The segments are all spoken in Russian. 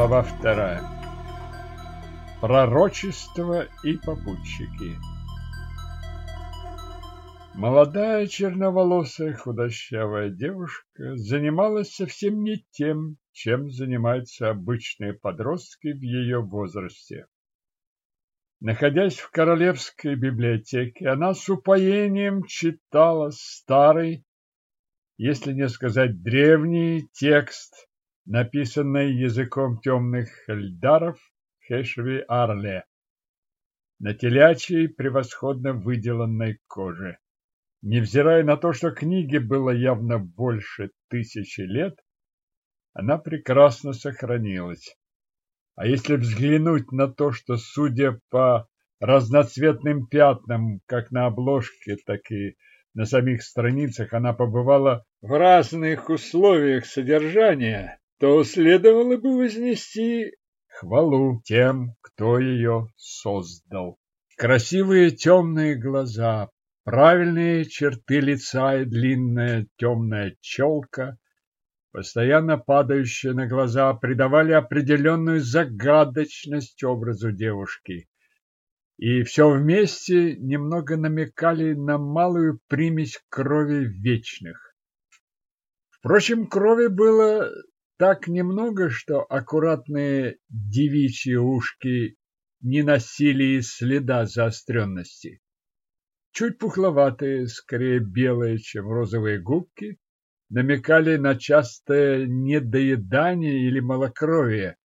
Глава вторая. Пророчество и попутчики. Молодая черноволосая худощавая девушка занималась совсем не тем, чем занимаются обычные подростки в ее возрасте. Находясь в королевской библиотеке, она с упоением читала старый, если не сказать древний текст, написанный языком темных эльдаров Хешви Арле на телячьей превосходно выделанной коже. Невзирая на то, что книге было явно больше тысячи лет, она прекрасно сохранилась. А если взглянуть на то, что, судя по разноцветным пятнам, как на обложке, так и на самих страницах, она побывала в разных условиях содержания, то следовало бы вознести хвалу тем, кто ее создал. Красивые темные глаза, правильные черты лица и длинная темная челка – постоянно падающие на глаза, придавали определенную загадочность образу девушки. И все вместе немного намекали на малую примесь крови вечных. Впрочем, крови было так немного, что аккуратные девичьи ушки не носили и следа заостренности. Чуть пухловатые, скорее белые, чем розовые губки, намекали на частое недоедание или малокровие,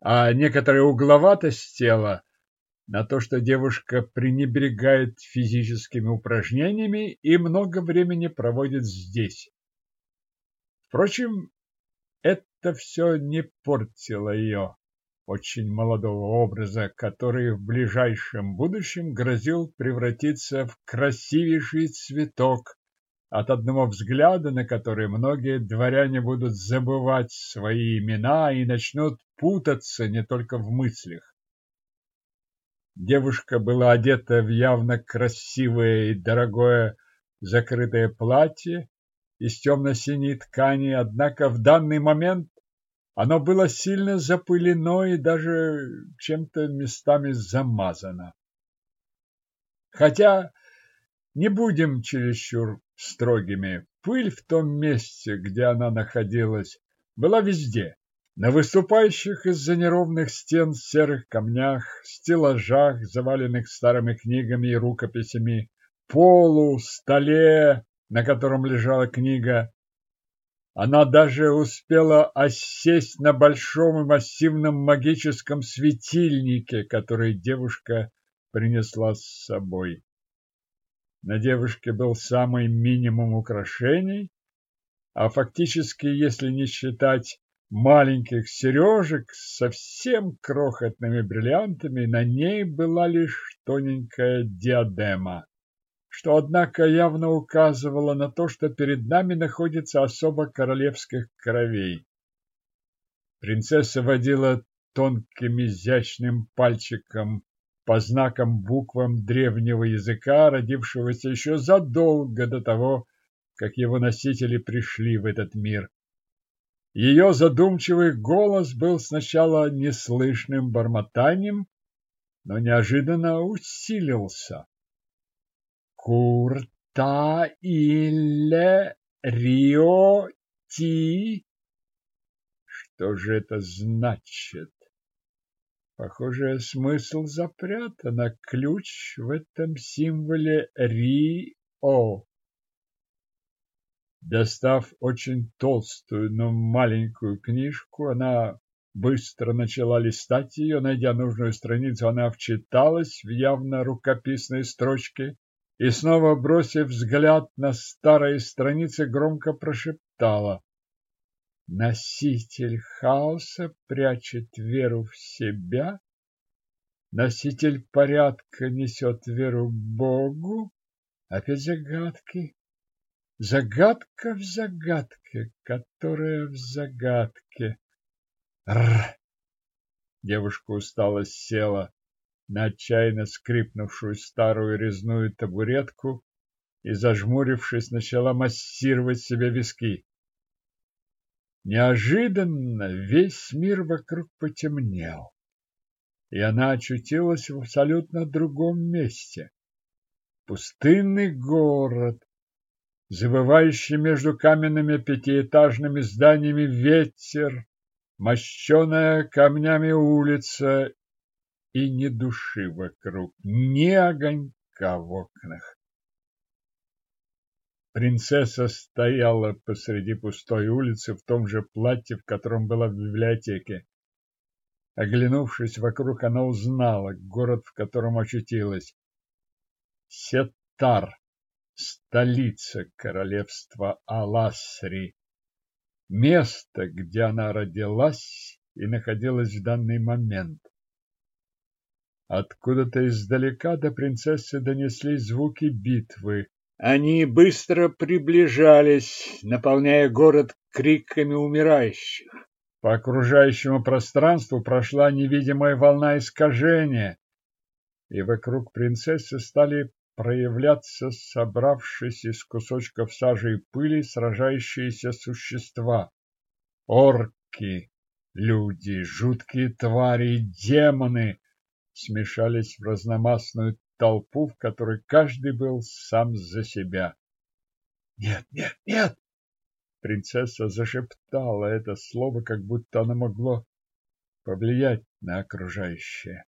а некоторая угловатость тела на то, что девушка пренебрегает физическими упражнениями и много времени проводит здесь. Впрочем, это все не портило ее очень молодого образа, который в ближайшем будущем грозил превратиться в красивейший цветок, от одного взгляда на который многие дворяне будут забывать свои имена и начнут путаться не только в мыслях. Девушка была одета в явно красивое и дорогое закрытое платье из темно-синей ткани, однако в данный момент оно было сильно запылено и даже чем-то местами замазано. Хотя не будем чересчур строгими. Пыль в том месте, где она находилась, была везде. На выступающих из-за неровных стен серых камнях, стеллажах, заваленных старыми книгами и рукописями, полу, столе, на котором лежала книга. Она даже успела осесть на большом и массивном магическом светильнике, который девушка принесла с собой. На девушке был самый минимум украшений, а фактически, если не считать маленьких сережек с совсем крохотными бриллиантами, на ней была лишь тоненькая диадема, что, однако, явно указывало на то, что перед нами находится особо королевских кровей. Принцесса водила тонким изящным пальчиком по знакам буквам древнего языка, родившегося еще задолго до того, как его носители пришли в этот мир. Ее задумчивый голос был сначала неслышным бормотанием, но неожиданно усилился. Курта иле рио ти. Что же это значит? Похоже, смысл запрятан, а ключ в этом символе Ри-О. Достав очень толстую, но маленькую книжку, она быстро начала листать ее. Найдя нужную страницу, она вчиталась в явно рукописные строчки и, снова бросив взгляд на старые страницы, громко прошептала. Носитель хаоса прячет веру в себя, носитель порядка несет веру Богу. Опять загадки. Загадка в загадке, которая в загадке. Р. Девушка устало села на отчаянно скрипнувшую старую резную табуретку и, зажмурившись, начала массировать себе виски. Неожиданно весь мир вокруг потемнел, и она очутилась в абсолютно другом месте. Пустынный город, завывающий между каменными пятиэтажными зданиями ветер, мощеная камнями улица и ни души вокруг, ни огонька в окнах. Принцесса стояла посреди пустой улицы в том же платье, в котором была в библиотеке. Оглянувшись вокруг, она узнала город, в котором очутилась. Сеттар, столица королевства Аласри, место, где она родилась и находилась в данный момент. Откуда-то издалека до принцессы донеслись звуки битвы, они быстро приближались, наполняя город криками умирающих. По окружающему пространству прошла невидимая волна искажения, и вокруг принцессы стали проявляться, собравшись из кусочков сажи и пыли, сражающиеся существа. Орки, люди, жуткие твари демоны смешались в разномастную толпу, в которой каждый был сам за себя. «Нет, нет, нет!» Принцесса зашептала это слово, как будто оно могло повлиять на окружающее.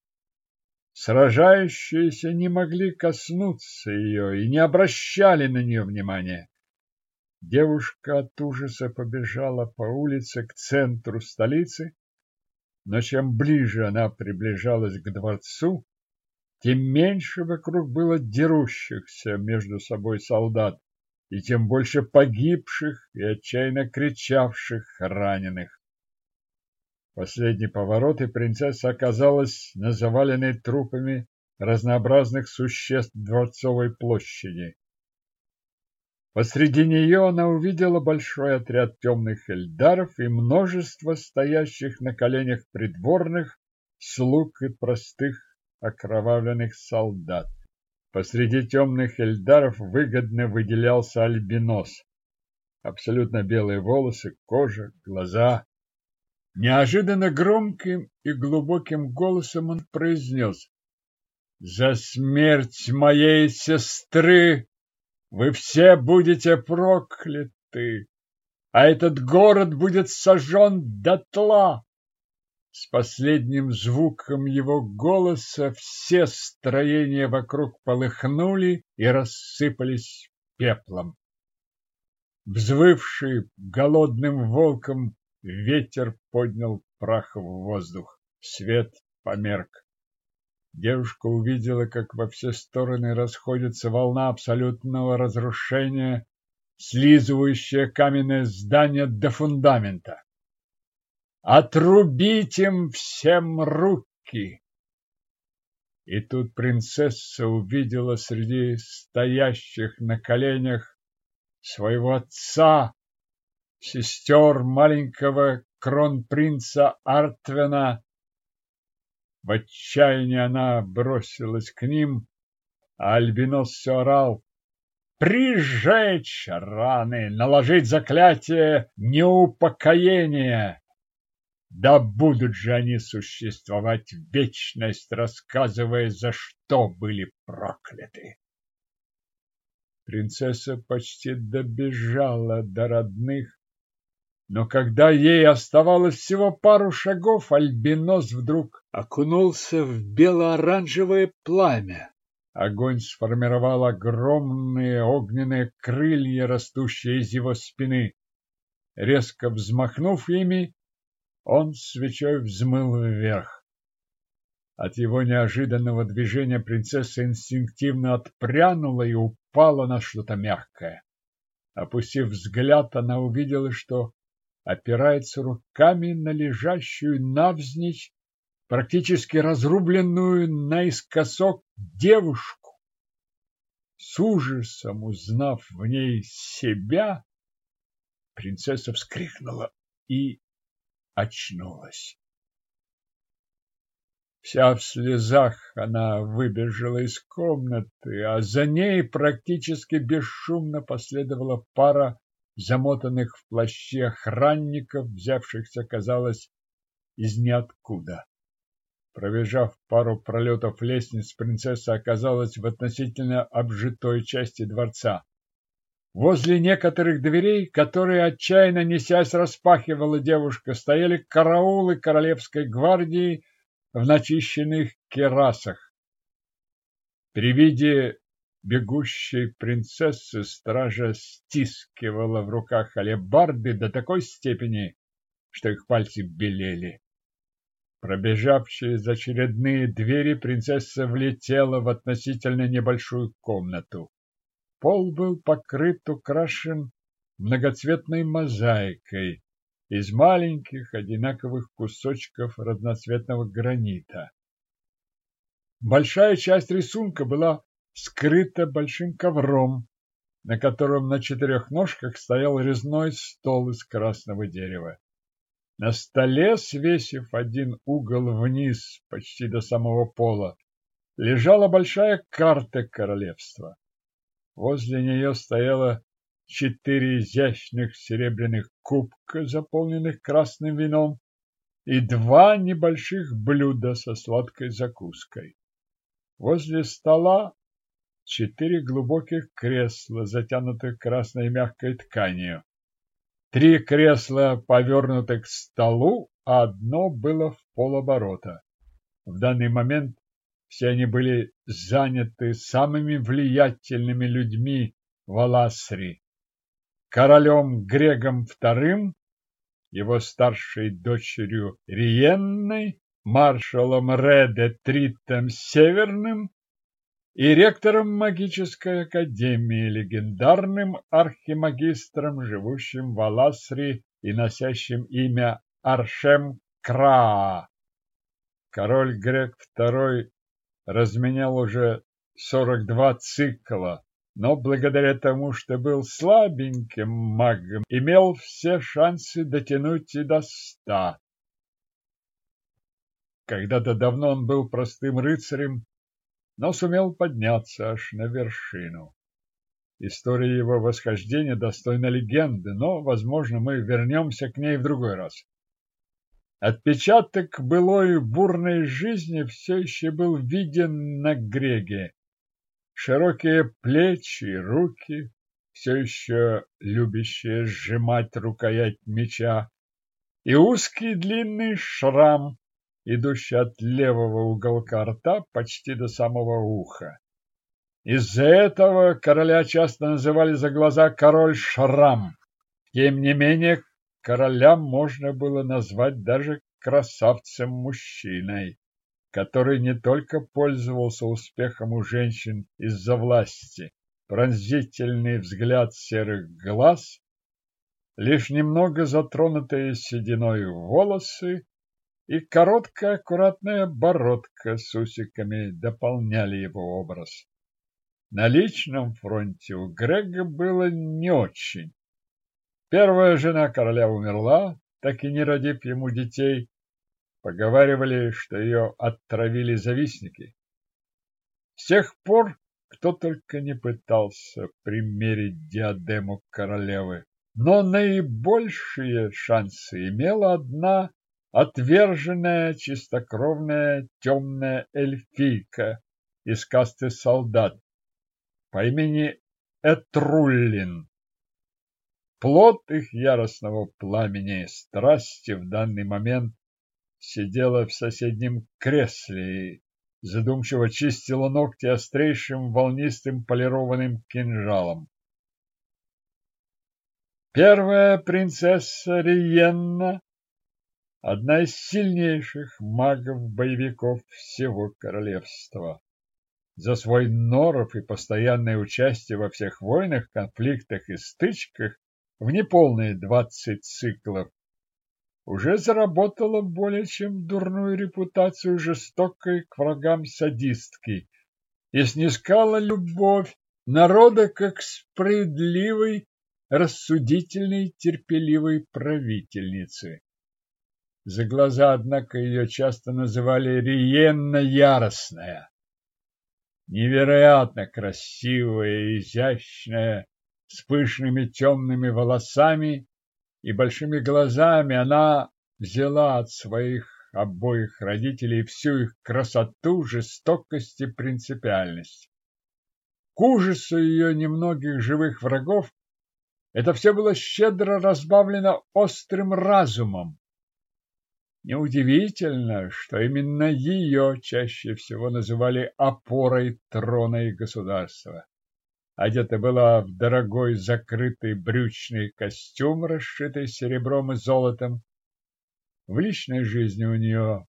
Сражающиеся не могли коснуться ее и не обращали на нее внимания. Девушка от ужаса побежала по улице к центру столицы, но чем ближе она приближалась к дворцу, тем меньше вокруг было дерущихся между собой солдат, и тем больше погибших и отчаянно кричавших раненых. Последний поворот, и принцесса оказалась на заваленной трупами разнообразных существ Дворцовой площади. Посреди нее она увидела большой отряд темных эльдаров и множество стоящих на коленях придворных, слуг и простых окровавленных солдат. Посреди темных эльдаров выгодно выделялся альбинос. Абсолютно белые волосы, кожа, глаза. Неожиданно громким и глубоким голосом он произнес «За смерть моей сестры вы все будете прокляты, а этот город будет сожжен дотла!» С последним звуком его голоса все строения вокруг полыхнули и рассыпались пеплом. Взвывший голодным волком ветер поднял прах в воздух. Свет померк. Девушка увидела, как во все стороны расходится волна абсолютного разрушения, слизывающая каменное здание до фундамента. Отрубить им всем руки! И тут принцесса увидела среди стоящих на коленях своего отца, сестер маленького кронпринца Артвена. В отчаянии она бросилась к ним, а Альбинос все орал «Прижечь раны, наложить заклятие неупокоения!» Да будут же они существовать в вечность, рассказывая, за что были прокляты. Принцесса почти добежала до родных, но когда ей оставалось всего пару шагов, Альбинос вдруг окунулся в бело-оранжевое пламя. Огонь сформировал огромные огненные крылья, растущие из его спины. Резко взмахнув ими, он свечой взмыл вверх. От его неожиданного движения принцесса инстинктивно отпрянула и упала на что-то мягкое. Опустив взгляд, она увидела, что опирается руками на лежащую навзничь, практически разрубленную наискосок девушку. С ужасом узнав в ней себя, принцесса вскрикнула и очнулась. Вся в слезах она выбежала из комнаты, а за ней практически бесшумно последовала пара замотанных в плащи охранников, взявшихся, казалось, из ниоткуда. Пробежав пару пролетов лестниц, принцесса оказалась в относительно обжитой части дворца. Возле некоторых дверей, которые, отчаянно несясь, распахивала девушка, стояли караулы королевской гвардии в начищенных керасах. При виде бегущей принцессы стража стискивала в руках алебарды до такой степени, что их пальцы белели. Пробежав через очередные двери, принцесса влетела в относительно небольшую комнату. Пол был покрыт украшен многоцветной мозаикой из маленьких одинаковых кусочков разноцветного гранита. Большая часть рисунка была скрыта большим ковром, на котором на четырех ножках стоял резной стол из красного дерева. На столе, свесив один угол вниз почти до самого пола, лежала большая карта королевства. Возле нее стояло четыре изящных серебряных кубка, заполненных красным вином, и два небольших блюда со сладкой закуской. Возле стола четыре глубоких кресла, затянутых красной мягкой тканью. Три кресла повернуты к столу, а одно было в полоборота. В данный момент все они были заняты самыми влиятельными людьми в Аласри. Королем Грегом II, его старшей дочерью Риенной, маршалом Реде Тритом Северным и ректором магической академии, легендарным архимагистром, живущим в Аласри и носящим имя Аршем Краа. Король Грег II разменял уже 42 цикла, но благодаря тому, что был слабеньким магом, имел все шансы дотянуть и до ста. Когда-то давно он был простым рыцарем, но сумел подняться аж на вершину. История его восхождения достойна легенды, но, возможно, мы вернемся к ней в другой раз. Отпечаток былой бурной жизни все еще был виден на Греге. Широкие плечи, руки, все еще любящие сжимать рукоять меча, и узкий длинный шрам, идущий от левого уголка рта почти до самого уха. Из-за этого короля часто называли за глаза король Шрам. Тем не менее, короля можно было назвать даже красавцем-мужчиной, который не только пользовался успехом у женщин из-за власти, пронзительный взгляд серых глаз, лишь немного затронутые сединой волосы и короткая аккуратная бородка с усиками дополняли его образ. На личном фронте у Грега было не очень. Первая жена короля умерла, так и не родив ему детей. Поговаривали, что ее отравили завистники. С тех пор кто только не пытался примерить диадему королевы. Но наибольшие шансы имела одна отверженная чистокровная темная эльфийка из касты солдат по имени Этруллин. Плод их яростного пламени страсти в данный момент сидела в соседнем кресле и задумчиво чистила ногти острейшим волнистым полированным кинжалом. Первая принцесса Риенна, одна из сильнейших магов-боевиков всего королевства. За свой норов и постоянное участие во всех войнах, конфликтах и стычках в неполные двадцать циклов, уже заработала более чем дурную репутацию жестокой к врагам садистки и снискала любовь народа как справедливой, рассудительной, терпеливой правительницы. За глаза, однако, ее часто называли Риенна Яростная. Невероятно красивая и изящная, с пышными темными волосами и большими глазами она взяла от своих обоих родителей всю их красоту, жестокость и принципиальность. К ужасу ее немногих живых врагов это все было щедро разбавлено острым разумом. Неудивительно, что именно ее чаще всего называли опорой трона и государства. Одета была в дорогой закрытый брючный костюм, расшитый серебром и золотом. В личной жизни у нее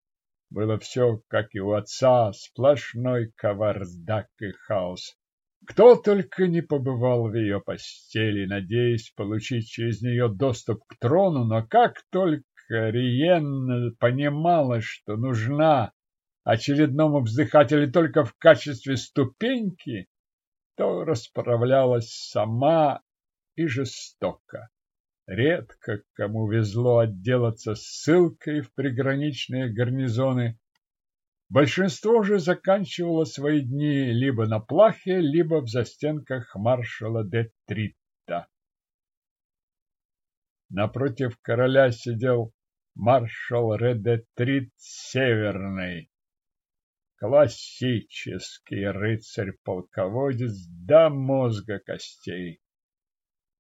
было все, как и у отца, сплошной кавардак и хаос. Кто только не побывал в ее постели, надеясь получить через нее доступ к трону, но как только Риен понимала, что нужна очередному вздыхателю только в качестве ступеньки, то расправлялась сама и жестоко. Редко кому везло отделаться ссылкой в приграничные гарнизоны. Большинство же заканчивало свои дни либо на плахе, либо в застенках маршала де Тритта. Напротив короля сидел маршал Редетрит Северный, Классический рыцарь-полководец до мозга костей.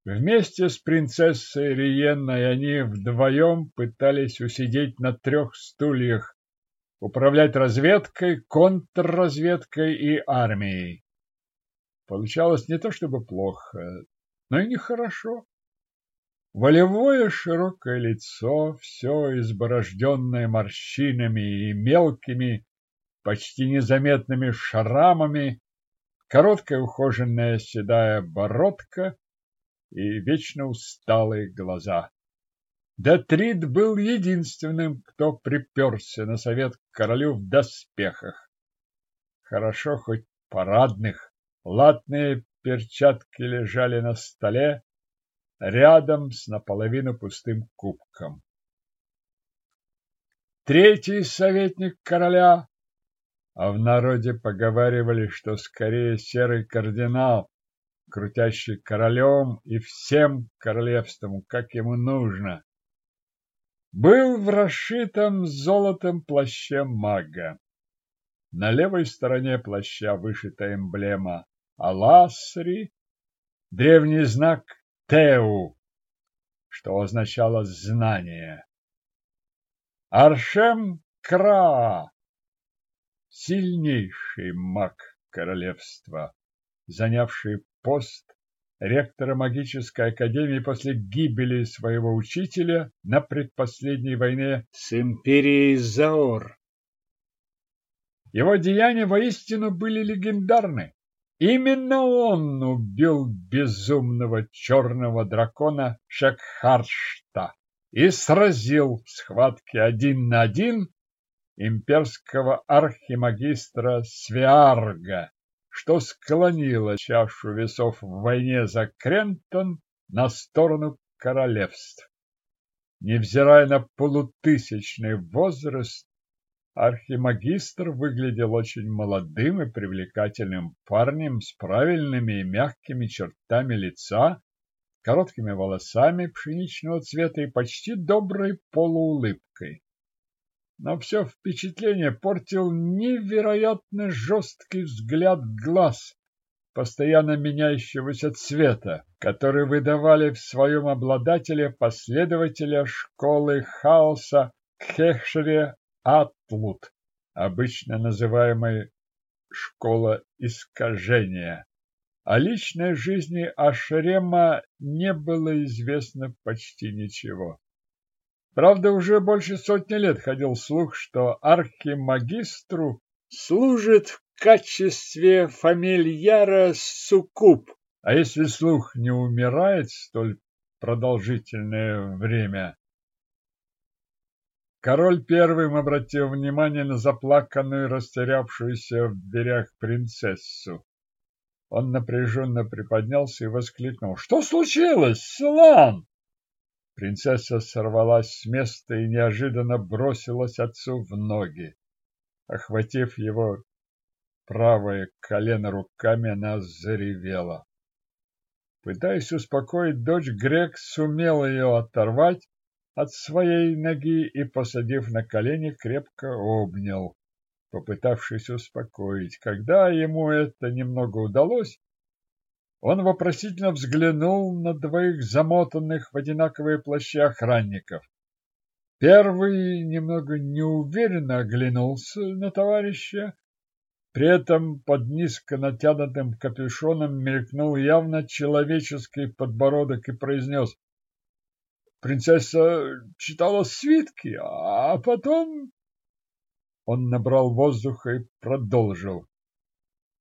Вместе с принцессой Риенной они вдвоем пытались усидеть на трех стульях, управлять разведкой, контрразведкой и армией. Получалось не то чтобы плохо, но и нехорошо. Волевое широкое лицо, все изборожденное морщинами и мелкими почти незаметными шрамами, короткая ухоженная седая бородка и вечно усталые глаза. Детрид был единственным, кто приперся на совет к королю в доспехах. Хорошо хоть парадных, латные перчатки лежали на столе рядом с наполовину пустым кубком. Третий советник короля а в народе поговаривали, что скорее серый кардинал, крутящий королем и всем королевством, как ему нужно, был в расшитом золотом плаще мага. На левой стороне плаща вышита эмблема Аласри, древний знак Теу, что означало знание. Аршем Кра сильнейший маг королевства, занявший пост ректора магической академии после гибели своего учителя на предпоследней войне с империей Заор. Его деяния воистину были легендарны. Именно он убил безумного черного дракона Шекхаршта и сразил в схватке один на один имперского архимагистра Свиарга, что склонило чашу весов в войне за Крентон на сторону королевств. Невзирая на полутысячный возраст, архимагистр выглядел очень молодым и привлекательным парнем с правильными и мягкими чертами лица, короткими волосами пшеничного цвета и почти доброй полуулыбкой. Но все впечатление портил невероятно жесткий взгляд глаз, постоянно меняющегося цвета, который выдавали в своем обладателе последователя школы хаоса Кхешре Атлут, обычно называемой «школа искажения». О личной жизни Ашрема не было известно почти ничего. Правда, уже больше сотни лет ходил слух, что архимагистру служит в качестве фамильяра суккуб. А если слух не умирает столь продолжительное время? Король первым обратил внимание на заплаканную, растерявшуюся в дверях принцессу. Он напряженно приподнялся и воскликнул. — Что случилось, Слан? Принцесса сорвалась с места и неожиданно бросилась отцу в ноги. Охватив его правое колено руками, она заревела. Пытаясь успокоить дочь, Грек сумел ее оторвать от своей ноги и, посадив на колени, крепко обнял, попытавшись успокоить. Когда ему это немного удалось, он вопросительно взглянул на двоих замотанных в одинаковые плащи охранников. Первый немного неуверенно оглянулся на товарища, при этом под низко натянутым капюшоном мелькнул явно человеческий подбородок и произнес Принцесса читала свитки, а потом... Он набрал воздуха и продолжил.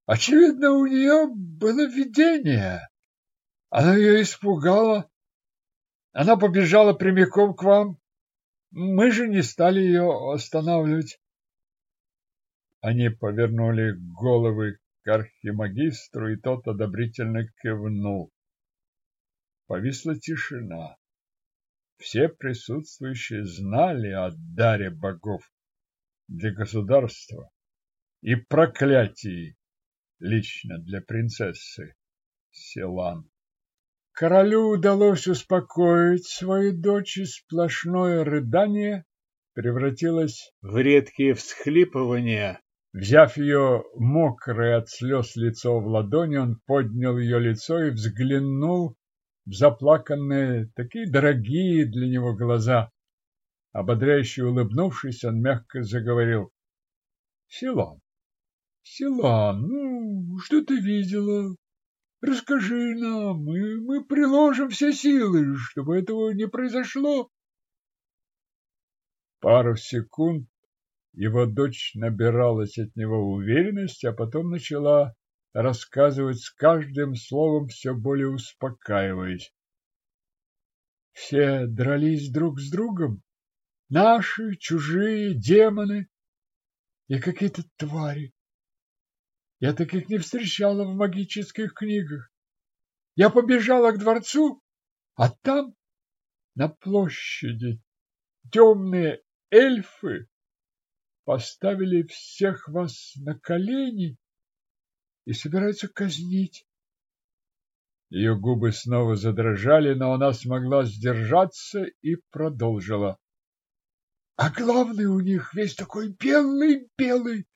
Очевидно, у нее было видение. Оно ее испугало. Она побежала прямиком к вам. Мы же не стали ее останавливать. Они повернули головы к архимагистру, и тот одобрительно кивнул. Повисла тишина. Все присутствующие знали о даре богов для государства и проклятии лично для принцессы Селан. Королю удалось успокоить свою дочь, и сплошное рыдание превратилось в редкие всхлипывания. Взяв ее мокрое от слез лицо в ладони, он поднял ее лицо и взглянул заплаканные, такие дорогие для него глаза. Ободряюще улыбнувшись, он мягко заговорил. — Силан, Силан, ну, что ты видела? Расскажи нам, мы, мы приложим все силы, чтобы этого не произошло. Пару секунд его дочь набиралась от него уверенность, а потом начала рассказывать с каждым словом все более успокаиваясь. Все дрались друг с другом, наши, чужие, демоны и какие-то твари. Я таких не встречала в магических книгах. Я побежала к дворцу, а там, на площади, темные эльфы поставили всех вас на колени и собираются казнить. Ее губы снова задрожали, но она смогла сдержаться и продолжила. А главный у них весь такой белый-белый,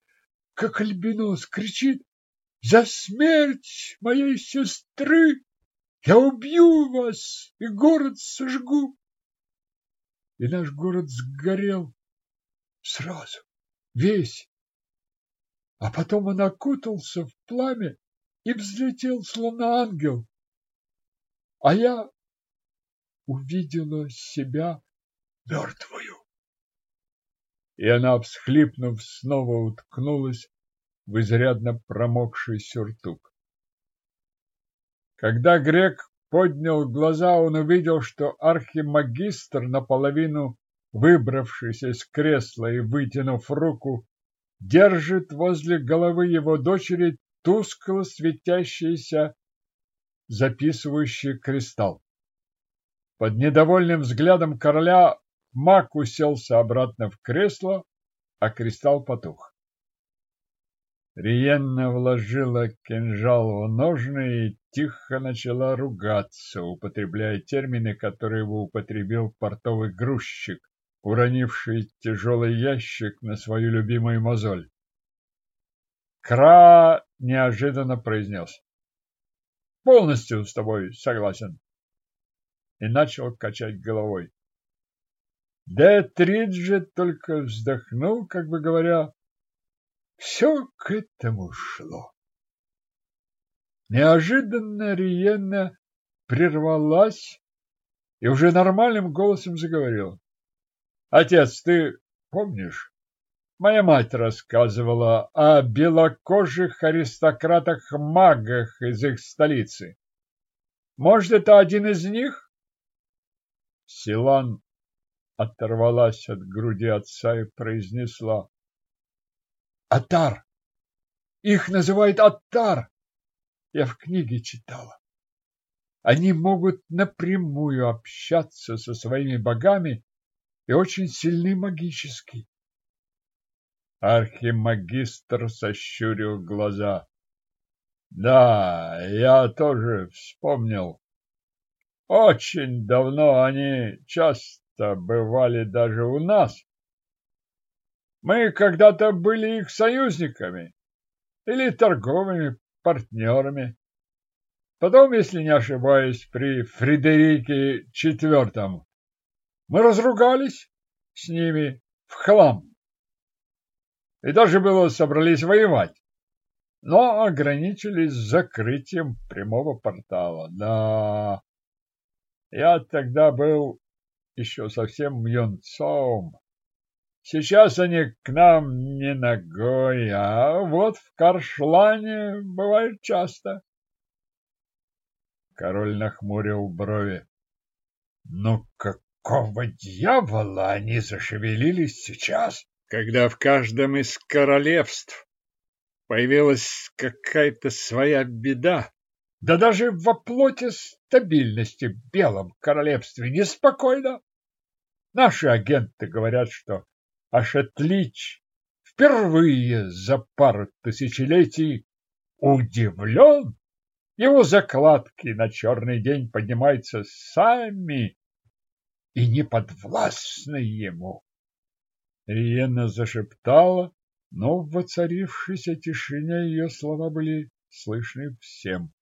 как альбинос, кричит «За смерть моей сестры! Я убью вас и город сожгу!» И наш город сгорел сразу, весь, а потом он окутался в пламя и взлетел, словно ангел. А я увидела себя мертвую. И она, всхлипнув, снова уткнулась в изрядно промокший сюртук. Когда грек поднял глаза, он увидел, что архимагистр, наполовину выбравшись из кресла и вытянув руку, держит возле головы его дочери тускло светящийся записывающий кристалл. Под недовольным взглядом короля маг уселся обратно в кресло, а кристалл потух. Риенна вложила кинжал в ножны и тихо начала ругаться, употребляя термины, которые употребил портовый грузчик, уронивший тяжелый ящик на свою любимую мозоль. Кра неожиданно произнес. Полностью с тобой согласен. И начал качать головой. Детриджи только вздохнул, как бы говоря, все к этому шло. Неожиданно Риенна прервалась и уже нормальным голосом заговорила. Отец, ты помнишь? Моя мать рассказывала о белокожих аристократах-магах из их столицы. Может, это один из них? Силан оторвалась от груди отца и произнесла. Атар! Их называют Атар! Я в книге читала. Они могут напрямую общаться со своими богами и очень сильны магически. Архимагистр сощурил глаза. Да, я тоже вспомнил. Очень давно они часто бывали даже у нас. Мы когда-то были их союзниками или торговыми партнерами. Потом, если не ошибаюсь, при Фредерике IV мы разругались с ними в хлам. И даже было собрались воевать но ограничились закрытием прямого портала. Да, я тогда был еще совсем юнцом. Сейчас они к нам не ногой, а вот в Каршлане бывает часто. Король нахмурил брови. Ну какого дьявола они зашевелились сейчас, когда в каждом из королевств Появилась какая-то своя беда. Да даже во плоти стабильности в Белом Королевстве неспокойно. Наши агенты говорят, что Ашетлич впервые за пару тысячелетий удивлен. Его закладки на черный день поднимаются сами и не подвластны ему. Риена зашептала, но в воцарившейся тишине ее слова были слышны всем.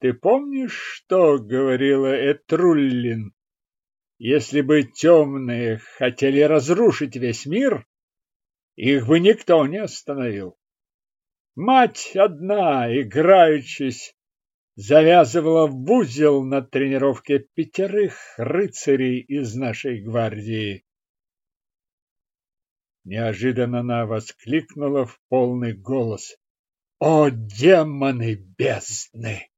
Ты помнишь, что говорила Этруллин? Если бы темные хотели разрушить весь мир, их бы никто не остановил. Мать одна, играючись, завязывала в узел на тренировке пятерых рыцарей из нашей гвардии. Неожиданно она воскликнула в полный голос. О, демоны бездны!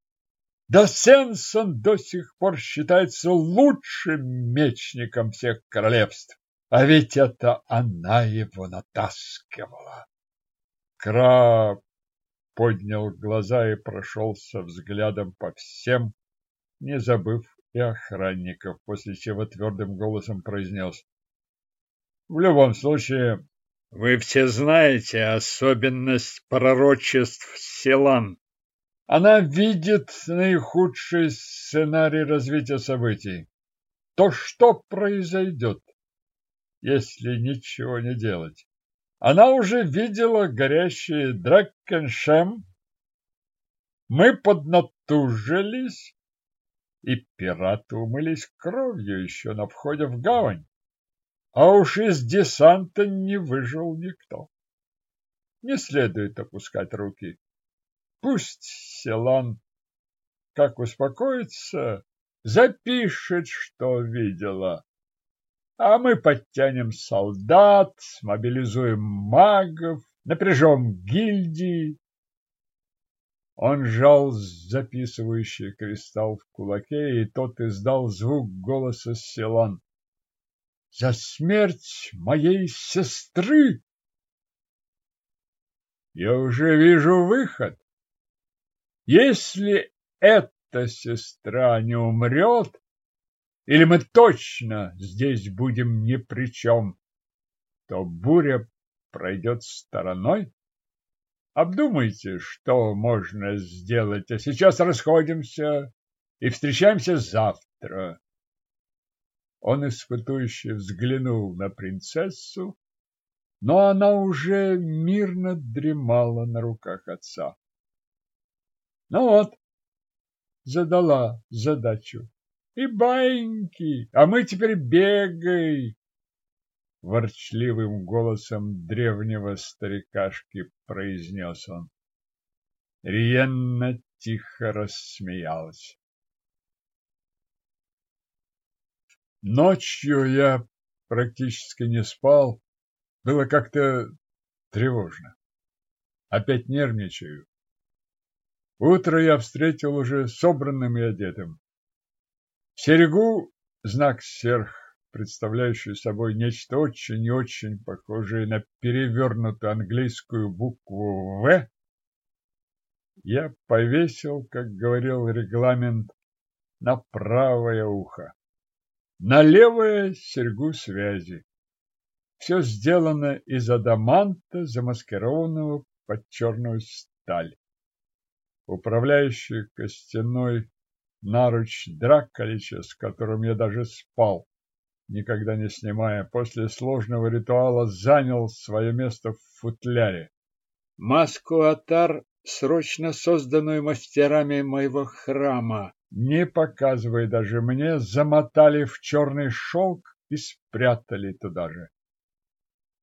Да Сенсон до сих пор считается лучшим мечником всех королевств. А ведь это она его натаскивала. Краб поднял глаза и прошелся взглядом по всем, не забыв и охранников, после чего твердым голосом произнес. В любом случае, вы все знаете особенность пророчеств Селан. Она видит наихудший сценарий развития событий. То, что произойдет, если ничего не делать. Она уже видела горящий Дракеншем. Мы поднатужились, и пираты умылись кровью еще на входе в гавань а уж из десанта не выжил никто. Не следует опускать руки. Пусть Селан, как успокоится, запишет, что видела. А мы подтянем солдат, мобилизуем магов, напряжем гильдии. Он сжал записывающий кристалл в кулаке, и тот издал звук голоса Селан за смерть моей сестры. Я уже вижу выход. Если эта сестра не умрет, или мы точно здесь будем ни при чем, то буря пройдет стороной. Обдумайте, что можно сделать, а сейчас расходимся и встречаемся завтра. Он испытующе взглянул на принцессу, но она уже мирно дремала на руках отца. Ну вот, задала задачу. И баиньки, а мы теперь бегай. Ворчливым голосом древнего старикашки произнес он. Риенна тихо рассмеялась. Ночью я практически не спал. Было как-то тревожно. Опять нервничаю. Утро я встретил уже собранным и одетым. Серегу знак серх, представляющий собой нечто очень и очень похожее на перевернутую английскую букву «В», я повесил, как говорил регламент, на правое ухо на левое серьгу связи. Все сделано из адаманта, замаскированного под черную сталь. Управляющий костяной наруч Драккалича, с которым я даже спал, никогда не снимая, после сложного ритуала занял свое место в футляре. Маску Атар, срочно созданную мастерами моего храма, не показывая даже мне, замотали в черный шелк и спрятали туда же.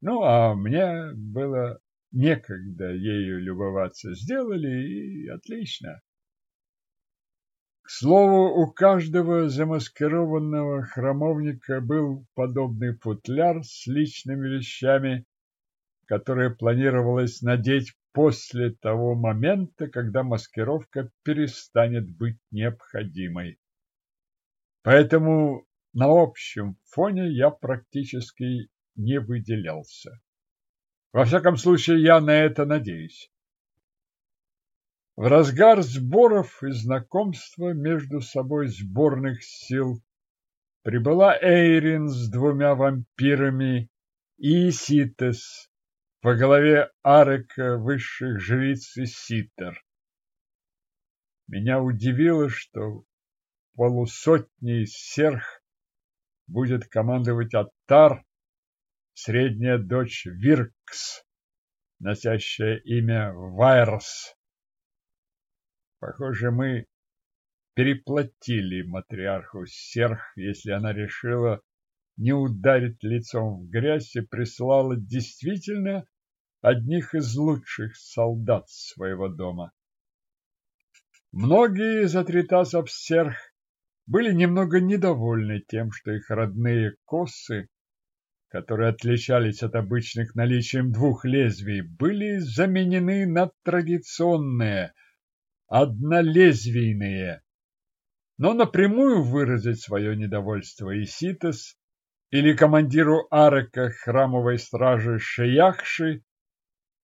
Ну, а мне было некогда ею любоваться. Сделали и отлично. К слову, у каждого замаскированного храмовника был подобный футляр с личными вещами, которые планировалось надеть после того момента, когда маскировка перестанет быть необходимой. Поэтому на общем фоне я практически не выделялся. Во всяком случае, я на это надеюсь. В разгар сборов и знакомства между собой сборных сил прибыла Эйрин с двумя вампирами и Ситес во главе арека высших жриц и ситер. Меня удивило, что полусотней серх будет командовать Аттар, средняя дочь Виркс, носящая имя Вайрс. Похоже, мы переплатили матриарху Серх, если она решила не ударить лицом в грязь и прислала действительно одних из лучших солдат своего дома. Многие из атритасов Серх были немного недовольны тем, что их родные косы, которые отличались от обычных наличием двух лезвий, были заменены на традиционные – однолезвийные. Но напрямую выразить свое недовольство Иситес или командиру арека храмовой стражи Шияхши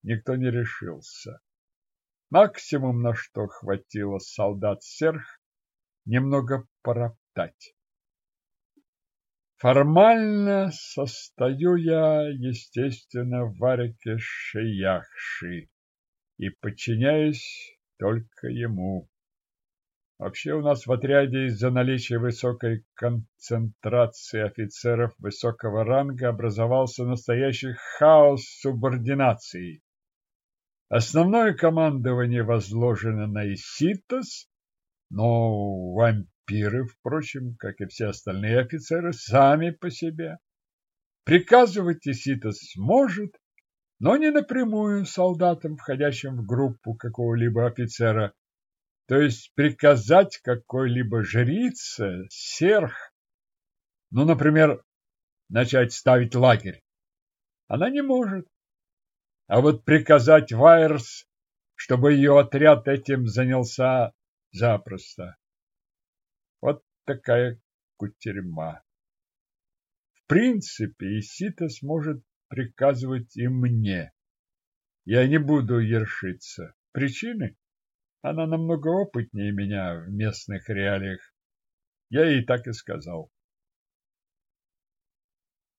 никто не решился. Максимум, на что хватило солдат Серх, немного пороптать. Формально состою я, естественно, в ареке Шияхши и подчиняюсь только ему. Вообще у нас в отряде из-за наличия высокой концентрации офицеров высокого ранга образовался настоящий хаос субординации. Основное командование возложено на Иситос, но вампиры, впрочем, как и все остальные офицеры, сами по себе. Приказывать Иситос может, но не напрямую солдатам, входящим в группу какого-либо офицера, то есть приказать какой-либо жрице, серх, ну, например, начать ставить лагерь. Она не может. А вот приказать Вайерс, чтобы ее отряд этим занялся запросто. Вот такая кутерьма. В принципе, Исита сможет приказывать и мне. Я не буду ершиться. Причины? Она намного опытнее меня в местных реалиях. Я ей так и сказал.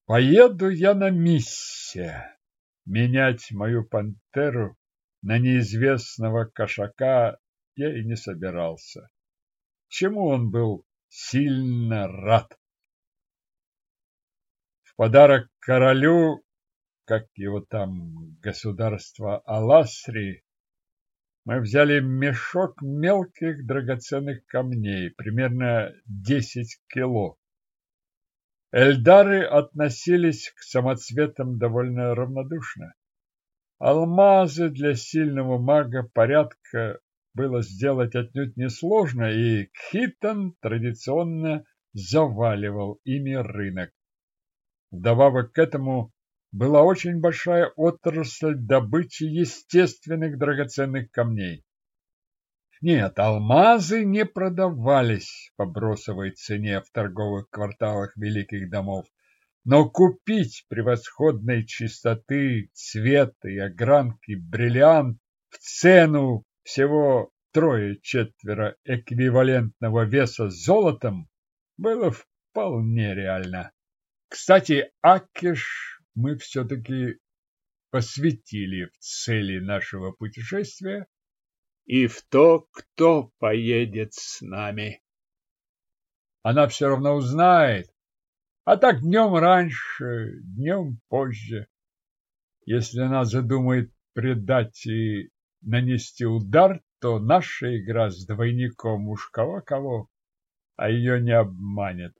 Поеду я на миссия. Менять мою пантеру на неизвестного кошака я и не собирался. Чему он был сильно рад. В подарок королю как его там, государство Аласри, мы взяли мешок мелких драгоценных камней, примерно 10 кило. Эльдары относились к самоцветам довольно равнодушно. Алмазы для сильного мага порядка было сделать отнюдь несложно, и Кхитон традиционно заваливал ими рынок. Вдобавок к этому была очень большая отрасль добычи естественных драгоценных камней. Нет, алмазы не продавались по бросовой цене в торговых кварталах великих домов, но купить превосходной чистоты, цвета и огранки бриллиант в цену всего трое-четверо эквивалентного веса золотом было вполне реально. Кстати, Акиш мы все-таки посвятили в цели нашего путешествия и в то, кто поедет с нами. Она все равно узнает, а так днем раньше, днем позже. Если она задумает предать и нанести удар, то наша игра с двойником уж кого-кого, а ее не обманет.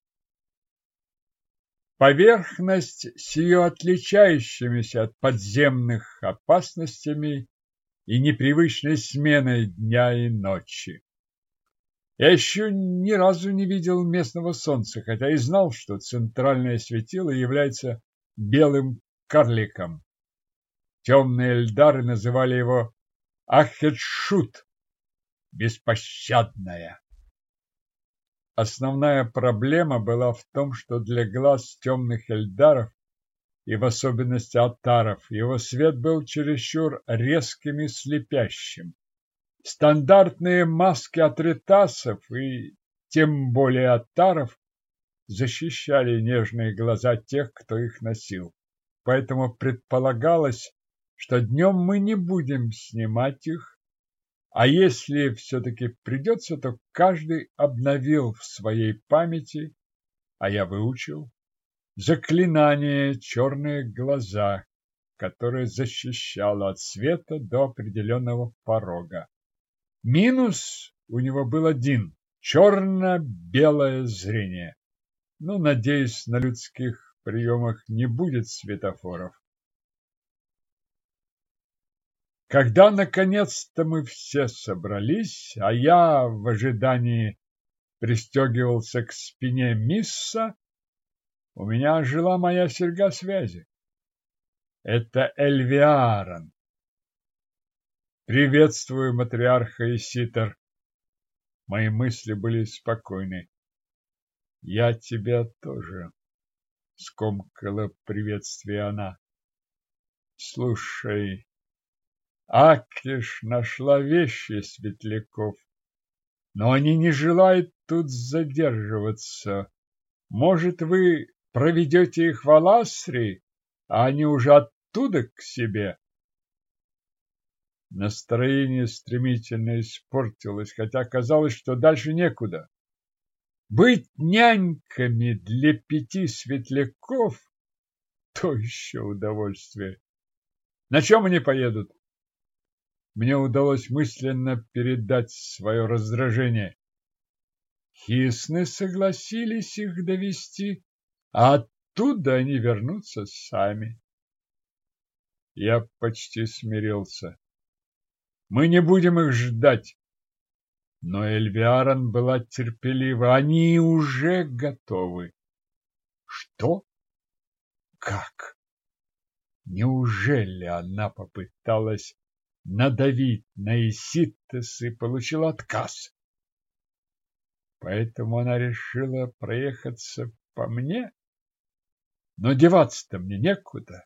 Поверхность с ее отличающимися от подземных опасностями и непривычной сменой дня и ночи. Я еще ни разу не видел местного солнца, хотя и знал, что центральное светило является белым карликом. Темные эльдары называли его Ахедшут, беспощадная. Основная проблема была в том, что для глаз темных эльдаров и в особенности атаров его свет был чересчур резким и слепящим. Стандартные маски от ретасов и тем более атаров защищали нежные глаза тех, кто их носил. Поэтому предполагалось, что днем мы не будем снимать их, а если все-таки придется, то каждый обновил в своей памяти, а я выучил, заклинание «Черные глаза», которое защищало от света до определенного порога. Минус у него был один – черно-белое зрение. Но, надеюсь, на людских приемах не будет светофоров. Когда наконец-то мы все собрались, а я в ожидании пристегивался к спине Мисса, у меня ожила моя серьга связи. Это Эльвиарон. Приветствую, матриарха Иситер. Мои мысли были спокойны. Я тебя тоже, скомкала приветствие она. Слушай, Акиш нашла вещи светляков, но они не желают тут задерживаться. Может, вы проведете их в Аласри, а они уже оттуда к себе? Настроение стремительно испортилось, хотя казалось, что дальше некуда. Быть няньками для пяти светляков – то еще удовольствие. На чем они поедут? Мне удалось мысленно передать свое раздражение. Хисны согласились их довести, а оттуда они вернутся сами. Я почти смирился. Мы не будем их ждать. Но Эльвиарон была терпелива. Они уже готовы. Что? Как? Неужели она попыталась надавить на Иситтес и получила отказ? Поэтому она решила проехаться по мне? Но деваться-то мне некуда.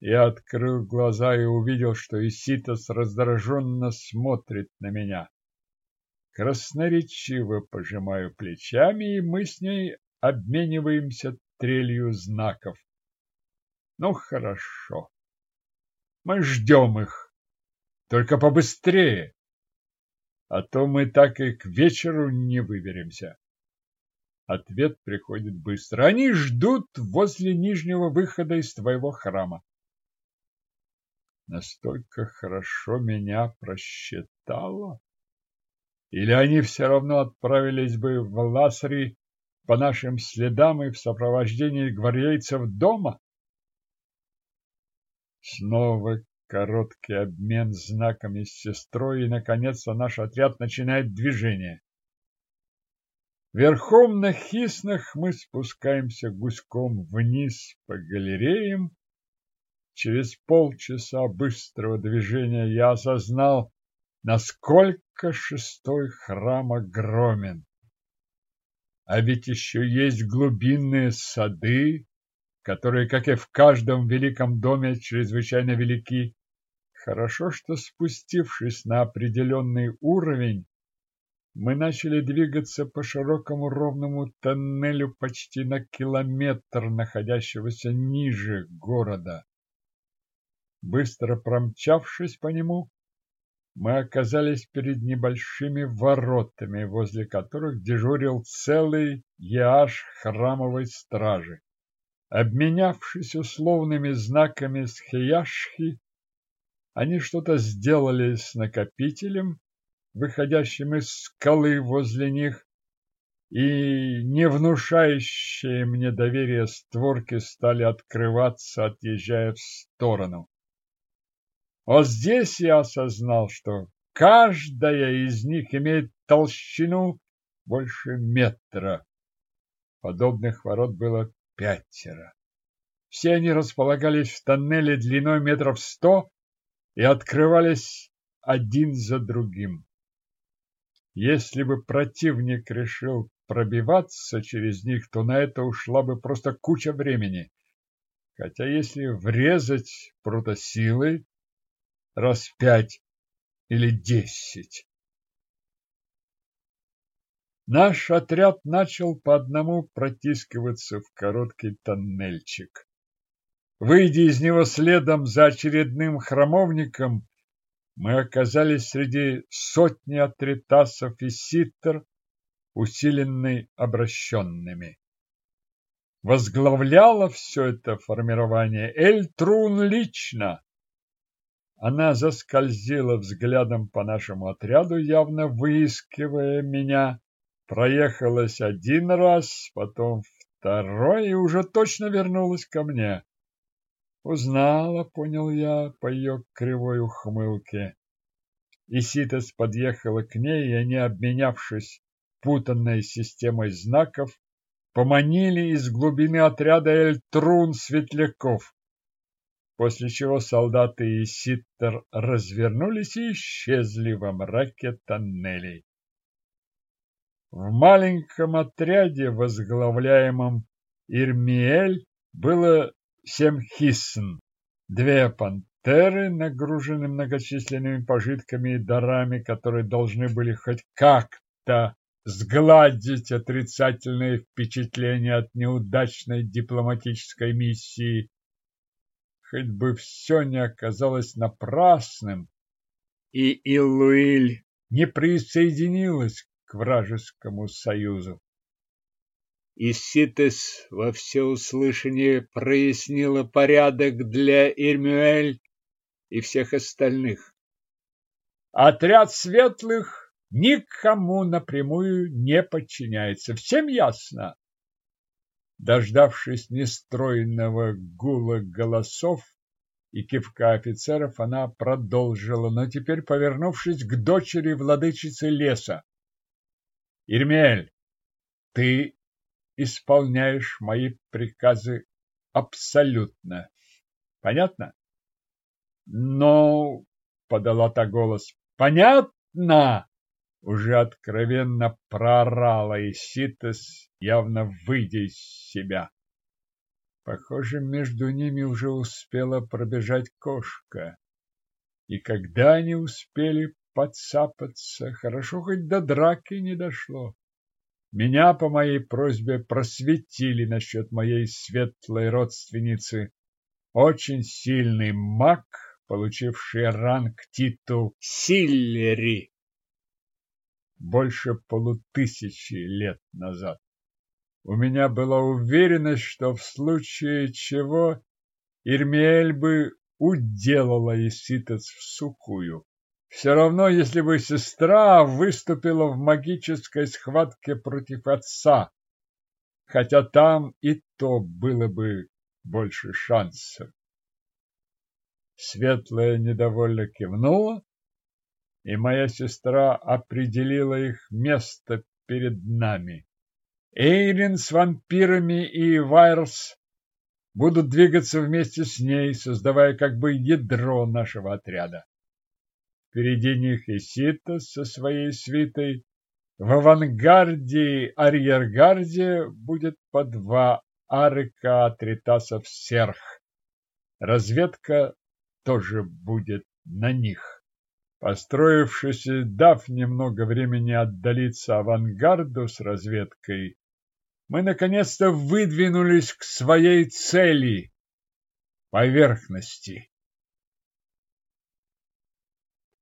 Я открыл глаза и увидел, что Иситос раздраженно смотрит на меня. Красноречиво пожимаю плечами, и мы с ней обмениваемся трелью знаков. Ну, хорошо. Мы ждем их. Только побыстрее. А то мы так и к вечеру не выберемся. Ответ приходит быстро. Они ждут возле нижнего выхода из твоего храма настолько хорошо меня просчитала? Или они все равно отправились бы в Ласри по нашим следам и в сопровождении гвардейцев дома? Снова короткий обмен знаками с сестрой, и, наконец-то, наш отряд начинает движение. Верхом на хиснах мы спускаемся гуськом вниз по галереям, Через полчаса быстрого движения я осознал, насколько шестой храм огромен. А ведь еще есть глубинные сады, которые, как и в каждом великом доме, чрезвычайно велики. Хорошо, что спустившись на определенный уровень, мы начали двигаться по широкому ровному тоннелю почти на километр, находящегося ниже города. Быстро промчавшись по нему, мы оказались перед небольшими воротами, возле которых дежурил целый яж храмовой стражи. Обменявшись условными знаками с Хияшхи, они что-то сделали с накопителем, выходящим из скалы возле них, и не внушающие мне доверие створки стали открываться, отъезжая в сторону. Вот здесь я осознал, что каждая из них имеет толщину больше метра. Подобных ворот было пятеро. Все они располагались в тоннеле длиной метров сто и открывались один за другим. Если бы противник решил пробиваться через них, то на это ушла бы просто куча времени. Хотя если врезать протосилой, раз пять или десять. Наш отряд начал по одному протискиваться в короткий тоннельчик. Выйдя из него следом за очередным храмовником, мы оказались среди сотни атритасов и ситтер, усиленной обращенными. Возглавляла все это формирование Эльтрун лично. Она заскользила взглядом по нашему отряду, явно выискивая меня. Проехалась один раз, потом второй и уже точно вернулась ко мне. Узнала, понял я, по ее кривой ухмылке. Иситес подъехала к ней, и они, обменявшись путанной системой знаков, поманили из глубины отряда Эльтрун светляков после чего солдаты и Ситтер развернулись и исчезли во мраке тоннелей. В маленьком отряде, возглавляемом Ирмиэль, было семь хисн, две пантеры, нагруженные многочисленными пожитками и дарами, которые должны были хоть как-то сгладить отрицательные впечатления от неудачной дипломатической миссии. Хоть бы все не оказалось напрасным, и Иллуиль не присоединилась вражескому союзу. Иситес во всеуслышание прояснила порядок для Ирмюэль и всех остальных. Отряд светлых никому напрямую не подчиняется. Всем ясно? Дождавшись нестройного гула голосов и кивка офицеров, она продолжила, но теперь повернувшись к дочери владычицы леса. «Ирмель, ты исполняешь мои приказы абсолютно. Понятно?» «Но...» — подала та голос. «Понятно!» уже откровенно проорала Иситес, явно выйдя из себя. Похоже, между ними уже успела пробежать кошка. И когда они успели подцапаться, хорошо хоть до драки не дошло. Меня по моей просьбе просветили насчет моей светлой родственницы. Очень сильный маг, получивший ранг титул Силлери больше полутысячи лет назад. У меня была уверенность, что в случае чего Ирмиэль бы уделала Иситец в сухую. Все равно, если бы сестра выступила в магической схватке против отца, хотя там и то было бы больше шансов. Светлая недовольно кивнула, и моя сестра определила их место перед нами. Эйрин с вампирами и Вайрс будут двигаться вместе с ней, создавая как бы ядро нашего отряда. Впереди них и Сита со своей свитой. В авангарде и арьергарде будет по два арыка Атритасов Серх. Разведка тоже будет на них. Построившись и дав немного времени отдалиться авангарду с разведкой, мы наконец-то выдвинулись к своей цели – поверхности.